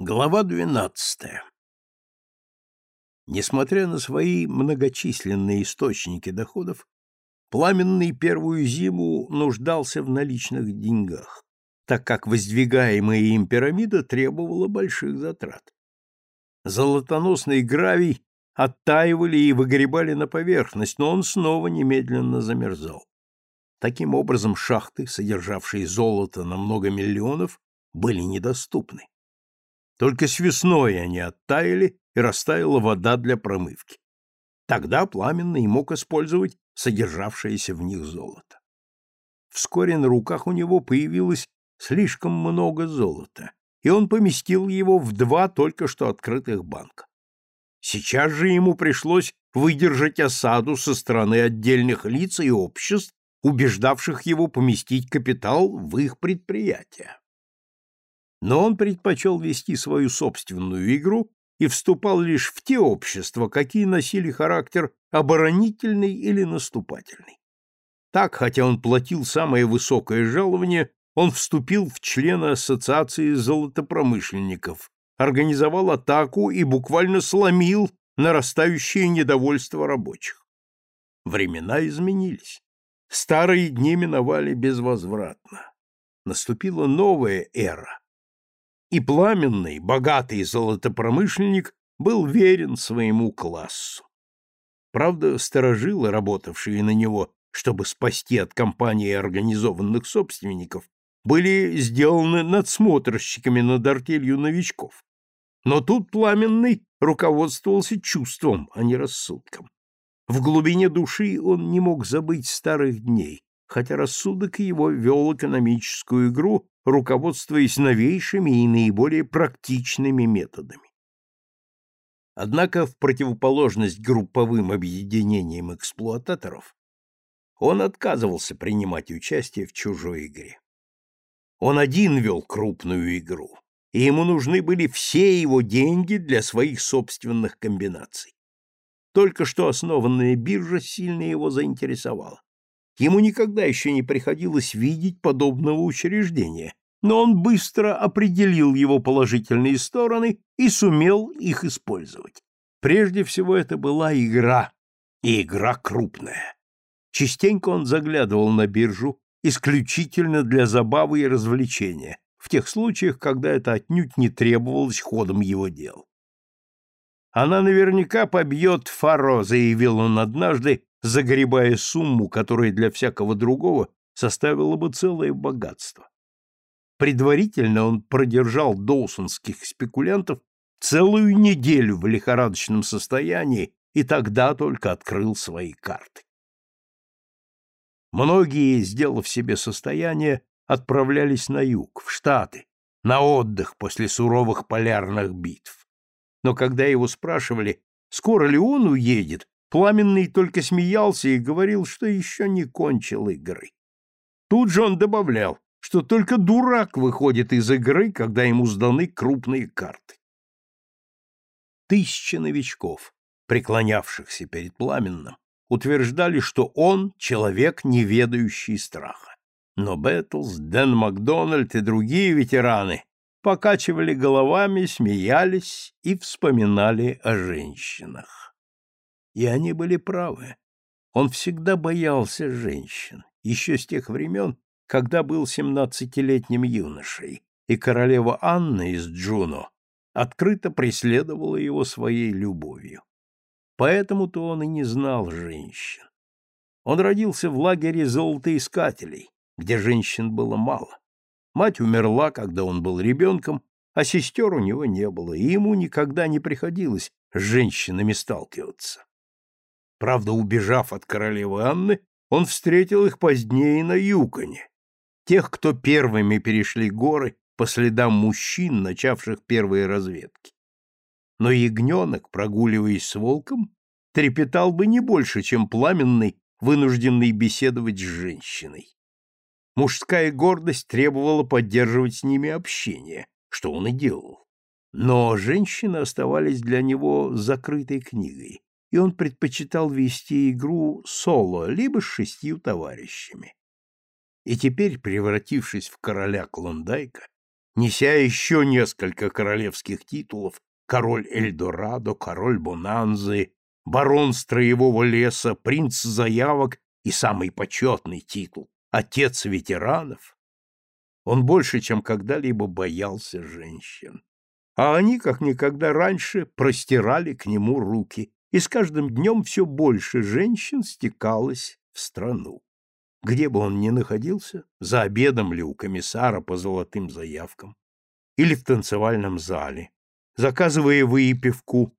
Глава двенадцатая. Несмотря на свои многочисленные источники доходов, Пламенный первую зиму нуждался в наличных деньгах, так как воздвигаемая им пирамида требовала больших затрат. Золотоносный гравий оттаивали и выгребали на поверхность, но он снова немедленно замерзал. Таким образом, шахты, содержавшие золото на много миллионов, были недоступны. Только с весной они оттаяли, и растаяла вода для промывки. Тогда Пламенный мог использовать содержавшееся в них золото. Вскоре на руках у него появилось слишком много золота, и он поместил его в два только что открытых банка. Сейчас же ему пришлось выдержать осаду со стороны отдельных лиц и обществ, убеждавших его поместить капитал в их предприятия но он предпочел вести свою собственную игру и вступал лишь в те общества, какие носили характер оборонительный или наступательный. Так, хотя он платил самое высокое жалование, он вступил в члены ассоциации золотопромышленников, организовал атаку и буквально сломил нарастающее недовольство рабочих. Времена изменились. Старые дни миновали безвозвратно. Наступила новая эра, и пламенный, богатый золотопромышленник был верен своему классу. Правда, сторожилы, работавшие на него, чтобы спасти от компании организованных собственников, были сделаны надсмотрщиками над артелью новичков. Но тут Пламенный руководствовался чувством, а не рассудком. В глубине души он не мог забыть старых дней, хотя рассудок его вел экономическую игру, руководствуясь новейшими и наиболее практичными методами. Однако в противоположность групповым объединениям эксплуататоров он отказывался принимать участие в чужой игре. Он один вел крупную игру, и ему нужны были все его деньги для своих собственных комбинаций. Только что основанная биржа сильно его заинтересовала. Ему никогда еще не приходилось видеть подобного учреждения, но он быстро определил его положительные стороны и сумел их использовать. Прежде всего это была игра, и игра крупная. Частенько он заглядывал на биржу исключительно для забавы и развлечения, в тех случаях, когда это отнюдь не требовалось ходом его дел. «Она наверняка побьет Фаро», — заявил он однажды, загребая сумму, которая для всякого другого составила бы целое богатство. Предварительно он продержал доусонских спекулянтов целую неделю в лихорадочном состоянии и тогда только открыл свои карты. Многие, сделав себе состояние, отправлялись на юг, в Штаты, на отдых после суровых полярных битв. Но когда его спрашивали, скоро ли он уедет, Пламенный только смеялся и говорил, что еще не кончил игры. Тут же он добавлял, что только дурак выходит из игры, когда ему сданы крупные карты. Тысячи новичков, преклонявшихся перед Пламенным, утверждали, что он — человек, не ведающий страха. Но Бэтлс, Дэн Макдональд и другие ветераны покачивали головами, смеялись и вспоминали о женщинах. И они были правы. Он всегда боялся женщин, еще с тех времен, когда был семнадцатилетним юношей, и королева Анна из Джуно открыто преследовала его своей любовью. Поэтому-то он и не знал женщин. Он родился в лагере золотоискателей, где женщин было мало. Мать умерла, когда он был ребенком, а сестер у него не было, и ему никогда не приходилось с женщинами сталкиваться. Правда, убежав от королевы Анны, он встретил их позднее на Юконе, тех, кто первыми перешли горы по следам мужчин, начавших первые разведки. Но ягненок, прогуливаясь с волком, трепетал бы не больше, чем пламенный, вынужденный беседовать с женщиной. Мужская гордость требовала поддерживать с ними общение, что он и делал. Но женщины оставались для него закрытой книгой и он предпочитал вести игру соло, либо с шестью товарищами. И теперь, превратившись в короля Клондайка, неся еще несколько королевских титулов король Эльдорадо, король Бонанзы, барон строевого леса, принц заявок и самый почетный титул — отец ветеранов, он больше, чем когда-либо боялся женщин. А они, как никогда раньше, простирали к нему руки, и с каждым днем все больше женщин стекалось в страну. Где бы он ни находился, за обедом ли у комиссара по золотым заявкам, или в танцевальном зале, заказывая выпивку,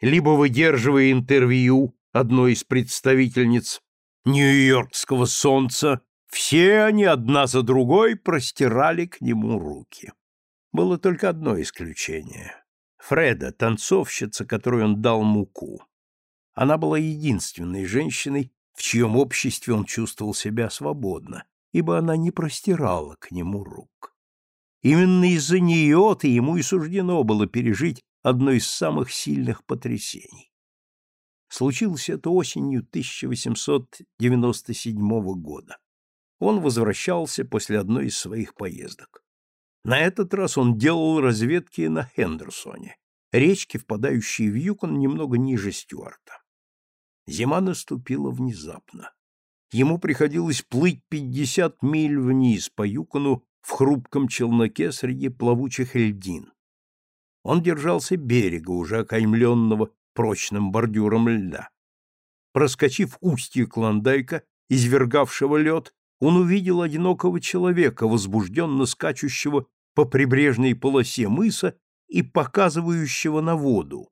либо выдерживая интервью одной из представительниц Нью-Йоркского солнца, все они одна за другой простирали к нему руки. Было только одно исключение. Фреда, танцовщица, которой он дал муку. Она была единственной женщиной, в чьем обществе он чувствовал себя свободно, ибо она не простирала к нему рук. Именно из-за нее-то ему и суждено было пережить одно из самых сильных потрясений. Случилось это осенью 1897 года. Он возвращался после одной из своих поездок. На этот раз он делал разведки на Хендерсоне, речке, впадающей в Юкон немного ниже Стюарта. Зима наступила внезапно. Ему приходилось плыть 50 миль вниз по Юкону в хрупком челноке среди плавучих льдин. Он держался берега, уже окаймленного прочным бордюром льда. Проскочив устье Клондайка, извергавшего лед, он увидел одинокого человека, возбужденно скачущего по прибрежной полосе мыса и показывающего на воду.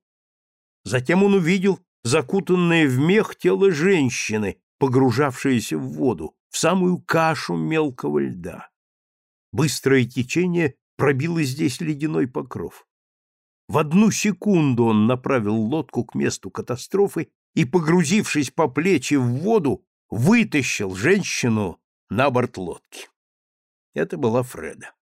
Затем он увидел закутанное в мех тело женщины, погружавшееся в воду, в самую кашу мелкого льда. Быстрое течение пробило здесь ледяной покров. В одну секунду он направил лодку к месту катастрофы и, погрузившись по плечи в воду, вытащил женщину на борт лодки. Это была Фреда.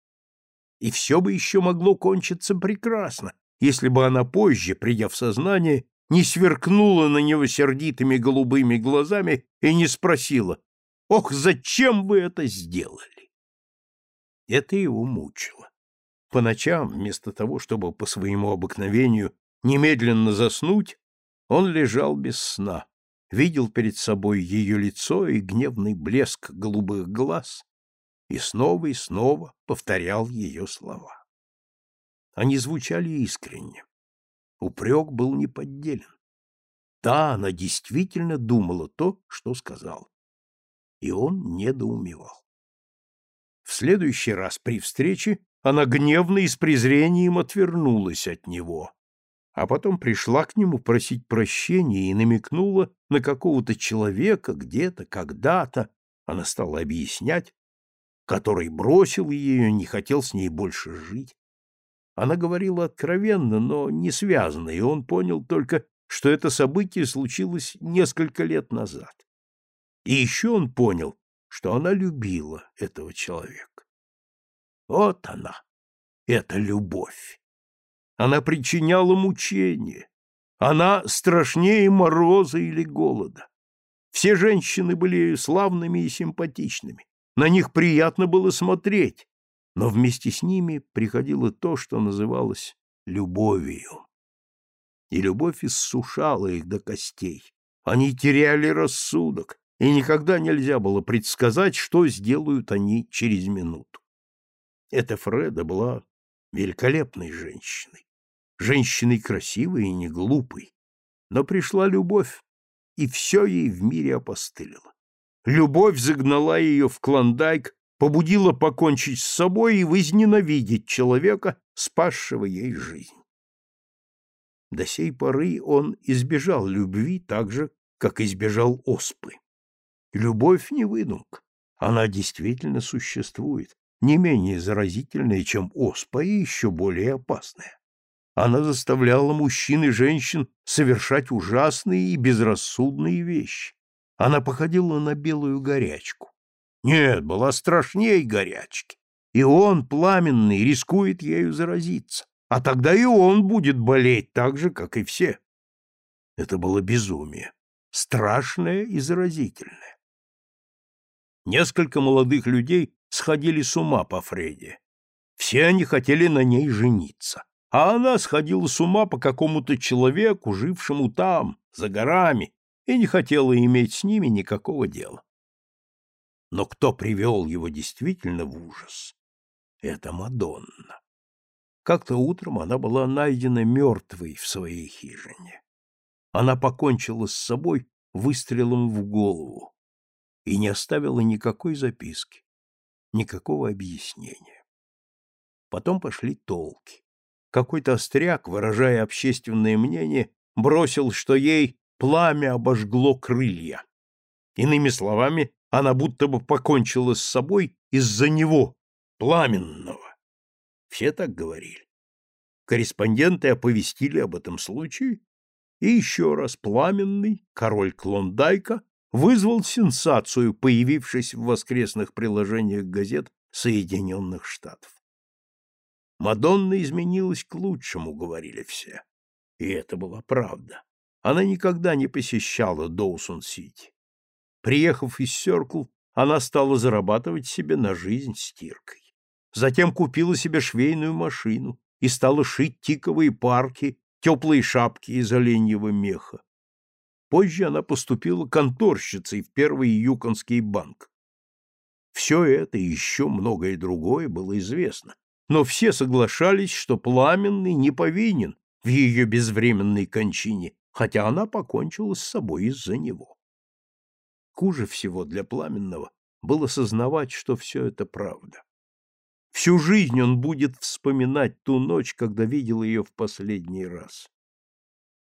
И все бы еще могло кончиться прекрасно, если бы она позже, придя в сознание, не сверкнула на него сердитыми голубыми глазами и не спросила, «Ох, зачем вы это сделали?» Это его мучило. По ночам, вместо того, чтобы по своему обыкновению немедленно заснуть, он лежал без сна, видел перед собой ее лицо и гневный блеск голубых глаз и снова и снова повторял ее слова. Они звучали искренне. Упрек был неподделен. Да, она действительно думала то, что сказал. И он недоумевал. В следующий раз при встрече она гневно и с презрением отвернулась от него, а потом пришла к нему просить прощения и намекнула на какого-то человека где-то, когда-то, она стала объяснять, который бросил ее, не хотел с ней больше жить. Она говорила откровенно, но не связно, и он понял только, что это событие случилось несколько лет назад. И еще он понял, что она любила этого человека. Вот она, эта любовь. Она причиняла мучения. Она страшнее мороза или голода. Все женщины были славными и симпатичными. На них приятно было смотреть, но вместе с ними приходило то, что называлось любовью. И любовь иссушала их до костей. Они теряли рассудок, и никогда нельзя было предсказать, что сделают они через минуту. Эта Фреда была великолепной женщиной, женщиной красивой и не глупой, но пришла любовь, и все ей в мире опостылило. Любовь загнала ее в клондайк, побудила покончить с собой и возненавидеть человека, спасшего ей жизнь. До сей поры он избежал любви так же, как избежал оспы. Любовь не выдумка. Она действительно существует, не менее заразительная, чем оспа, и еще более опасная. Она заставляла мужчин и женщин совершать ужасные и безрассудные вещи. Она походила на белую горячку. Нет, была страшнее горячки. И он, пламенный, рискует ею заразиться. А тогда и он будет болеть так же, как и все. Это было безумие. Страшное и заразительное. Несколько молодых людей сходили с ума по Фреде. Все они хотели на ней жениться, а она сходила с ума по какому-то человеку, жившему там, за горами, и не хотела иметь с ними никакого дела. Но кто привел его действительно в ужас? Это Мадонна. Как-то утром она была найдена мертвой в своей хижине. Она покончила с собой выстрелом в голову и не оставила никакой записки, никакого объяснения. Потом пошли толки. Какой-то остряк, выражая общественное мнение, бросил, что ей пламя обожгло крылья. Иными словами, она будто бы покончила с собой из-за него, пламенного. Все так говорили. Корреспонденты оповестили об этом случае, и еще раз пламенный, король Клондайка, вызвал сенсацию, появившись в воскресных приложениях газет Соединенных Штатов. Мадонна изменилась к лучшему, говорили все. И это была правда. Она никогда не посещала Доусон-Сити. Приехав из Сёркл, она стала зарабатывать себе на жизнь стиркой. Затем купила себе швейную машину и стала шить тиковые парки, теплые шапки из оленьего меха. Позже она поступила конторщицей в Первый Юконский банк. Все это и еще многое другое было известно, но все соглашались, что Пламенный не повинен в ее безвременной кончине, хотя она покончила с собой из-за него. Хуже всего для Пламенного было сознавать, что все это правда. Всю жизнь он будет вспоминать ту ночь, когда видел ее в последний раз.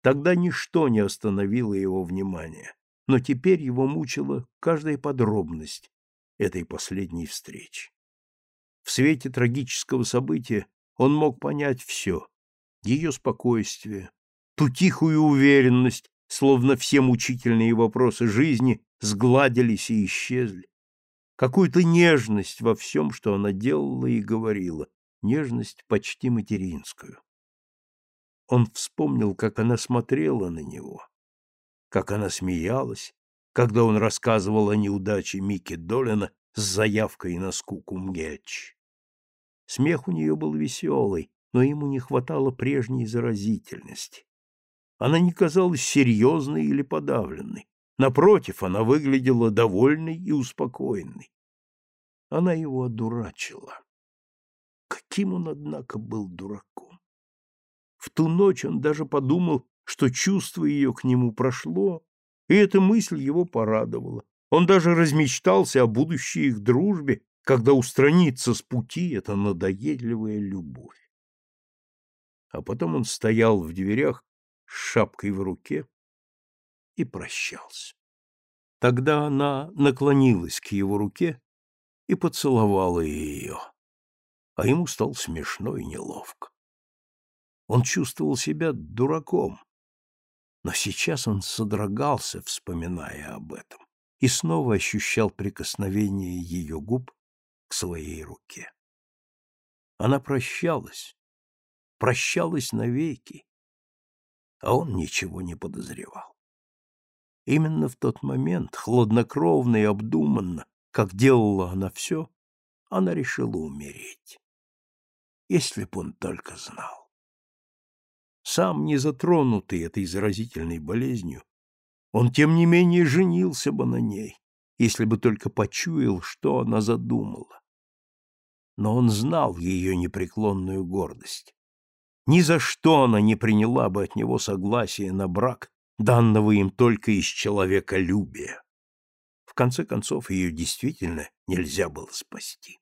Тогда ничто не остановило его внимания, но теперь его мучила каждая подробность этой последней встречи. В свете трагического события он мог понять все — ее спокойствие, ту тихую уверенность, словно все мучительные вопросы жизни сгладились и исчезли, какую-то нежность во всем, что она делала и говорила, нежность почти материнскую. Он вспомнил, как она смотрела на него, как она смеялась, когда он рассказывал о неудаче Микки Долина с заявкой на скуку Мгетч. Смех у нее был веселый, но ему не хватало прежней заразительности. Она не казалась серьезной или подавленной. Напротив, она выглядела довольной и успокоенной. Она его одурачила. Каким он, однако, был дураком! В ту ночь он даже подумал, что чувство ее к нему прошло, и эта мысль его порадовала. Он даже размечтался о будущей их дружбе, когда устранится с пути эта надоедливая любовь. А потом он стоял в дверях с шапкой в руке и прощался. Тогда она наклонилась к его руке и поцеловала ее, а ему стало смешно и неловко. Он чувствовал себя дураком, но сейчас он содрогался, вспоминая об этом, и снова ощущал прикосновение ее губ к своей руке. Она прощалась, прощалась навеки, а он ничего не подозревал. Именно в тот момент, хладнокровно и обдуманно, как делала она все, она решила умереть. Если б он только знал сам не затронутый этой заразительной болезнью, он, тем не менее, женился бы на ней, если бы только почуял, что она задумала. Но он знал ее непреклонную гордость. Ни за что она не приняла бы от него согласия на брак, данного им только из человеколюбия. В конце концов, ее действительно нельзя было спасти.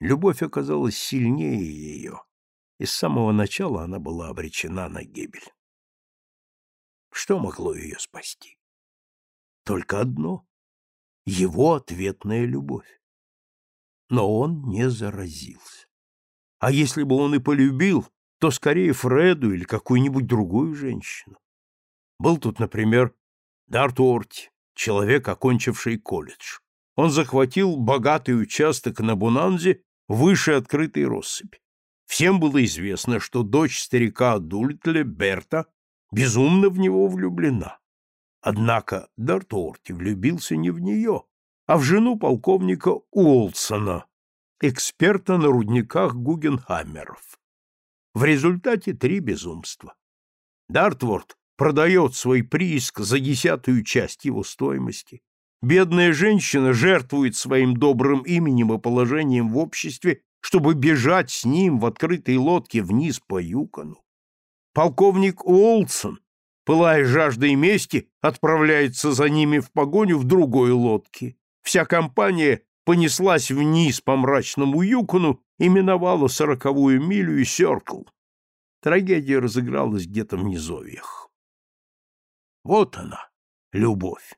Любовь оказалась и ее, и с самого начала она была обречена на гибель. Что могло ее спасти? Только одно — его ответная любовь. Но он не заразился. А если бы он и полюбил, то скорее Фреду или какую-нибудь другую женщину. Был тут, например, Дарт Орти, человек, окончивший колледж. Он захватил богатый участок на Бунанзе выше открытой россыпи. Всем было известно, что дочь старика Дультля, Берта, безумно в него влюблена. Однако Дартуорти влюбился не в нее, а в жену полковника Уолсона, эксперта на рудниках Гугенхаммеров. В результате три безумства. Дартворд продает свой прииск за десятую часть его стоимости. Бедная женщина жертвует своим добрым именем и положением в обществе, чтобы бежать с ним в открытой лодке вниз по Юкону. Полковник Уолсон, пылая жаждой мести, отправляется за ними в погоню в другой лодке. Вся компания понеслась вниз по мрачному Юкону и миновала сороковую милю и Сёркл. Трагедия разыгралась где-то в низовьях. Вот она, любовь.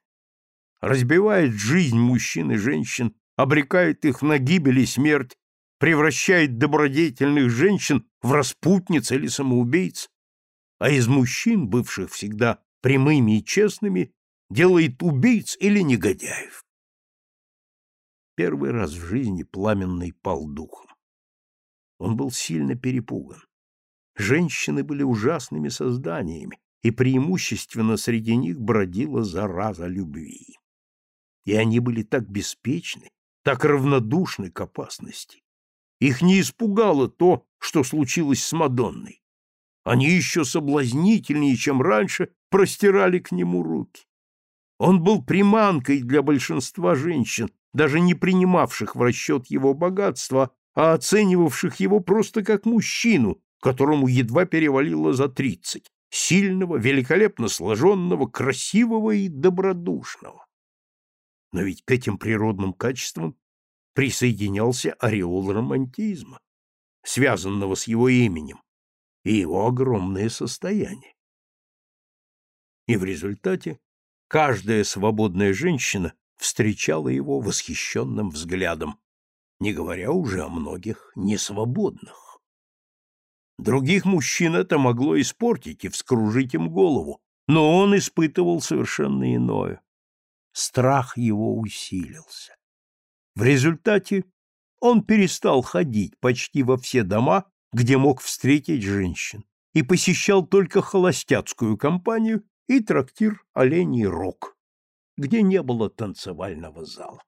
Разбивает жизнь мужчин и женщин, обрекает их на гибель и смерть, превращает добродетельных женщин в распутниц или самоубийц, а из мужчин, бывших всегда прямыми и честными, делает убийц или негодяев. Первый раз в жизни пламенный пал духом. Он был сильно перепуган. Женщины были ужасными созданиями, и преимущественно среди них бродила зараза любви. И они были так беспечны, так равнодушны к опасности. Их не испугало то, что случилось с Мадонной. Они еще соблазнительнее, чем раньше, простирали к нему руки. Он был приманкой для большинства женщин, даже не принимавших в расчет его богатства, а оценивавших его просто как мужчину, которому едва перевалило за тридцать, сильного, великолепно сложенного, красивого и добродушного. Но ведь к этим природным качествам присоединялся ореол романтизма, связанного с его именем, и его огромное состояние. И в результате каждая свободная женщина встречала его восхищенным взглядом, не говоря уже о многих несвободных. Других мужчин это могло испортить и вскружить им голову, но он испытывал совершенно иное. Страх его усилился. В результате он перестал ходить почти во все дома, где мог встретить женщин, и посещал только холостяцкую компанию и трактир «Оленей Рог», где не было танцевального зала.